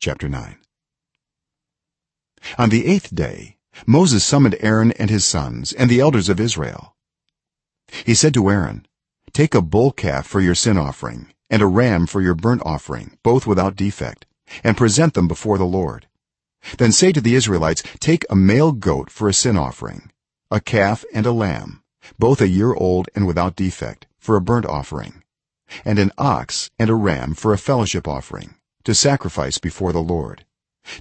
chapter 9 on the 8th day moses summoned aaron and his sons and the elders of israel. He said to aaron take a bull calf for your sin offering and a ram for your burnt offering both without defect and present them before the lord. Then say to the israelites take a male goat for a sin offering a calf and a lamb both a year old and without defect for a burnt offering and an ox and a ram for a fellowship offering to sacrifice before the lord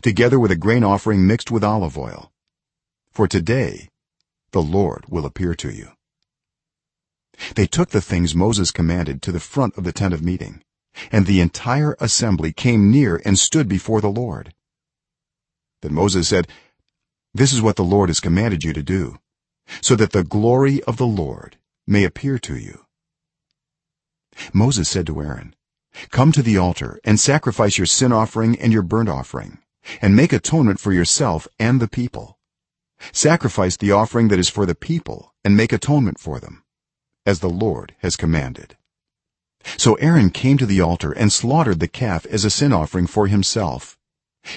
together with a grain offering mixed with olive oil. For today the lord will appear to you. They took the things moses commanded to the front of the tent of meeting and the entire assembly came near and stood before the lord. Then moses said this is what the lord has commanded you to do so that the glory of the lord may appear to you. Moses said to aaron come to the altar and sacrifice your sin offering and your burnt offering and make atonement for yourself and the people. Sacrifice the offering that is for the people and make atonement for them as the lord has commanded. So aaron came to the altar and slaughtered the calf as a sin offering for himself.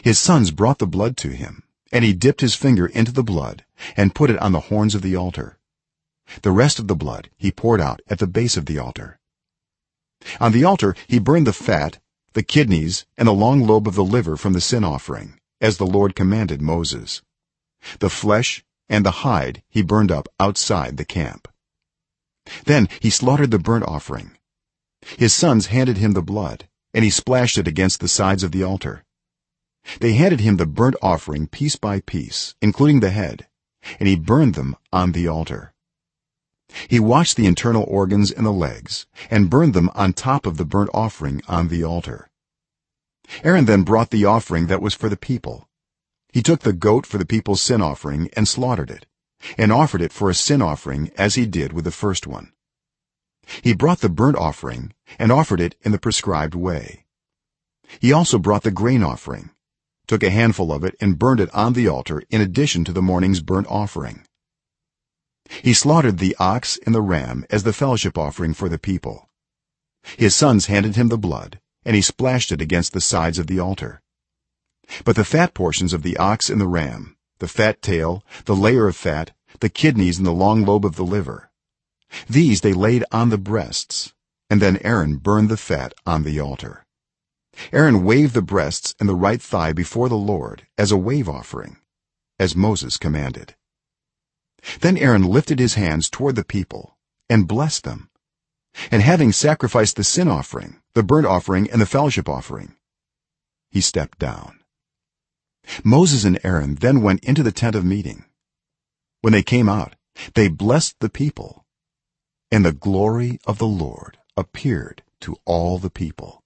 His sons brought the blood to him and he dipped his finger into the blood and put it on the horns of the altar. The rest of the blood he poured out at the base of the altar on the altar he burned the fat the kidneys and the long lobe of the liver from the sin offering as the lord commanded moses. The flesh and the hide he burned up outside the camp. Then he slaughtered the burnt offering. His sons handed him the blood and he splashed it against the sides of the altar. They handed him the burnt offering piece by piece including the head and he burned them on the altar he washed the internal organs and the legs and burned them on top of the burnt offering on the altar. Aaron then brought the offering that was for the people. He took the goat for the people's sin offering and slaughtered it and offered it for a sin offering as he did with the first one. He brought the burnt offering and offered it in the prescribed way. He also brought the grain offering took a handful of it and burned it on the altar in addition to the morning's burnt offering he slaughtered the ox and the ram as the fellowship offering for the people. His sons handed him the blood and he splashed it against the sides of the altar. But the fat portions of the ox and the ram the fat tail the layer of fat the kidneys and the long lobe of the liver these they laid on the breasts and then aaron burned the fat on the altar. Aaron waved the breasts and the right thigh before the lord as a wave offering as moses commanded then aaron lifted his hands toward the people and blessed them. And having sacrificed the sin offering the burnt offering and the fellowship offering he stepped down. Moses and aaron then went into the tent of meeting. When they came out they blessed the people and the glory of the lord appeared to all the people.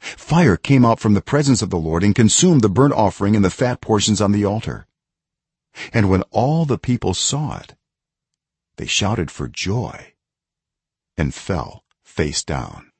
Fire came out from the presence of the lord and consumed the burnt offering and the fat portions on the altar and when all the people saw it they shouted for joy and fell face down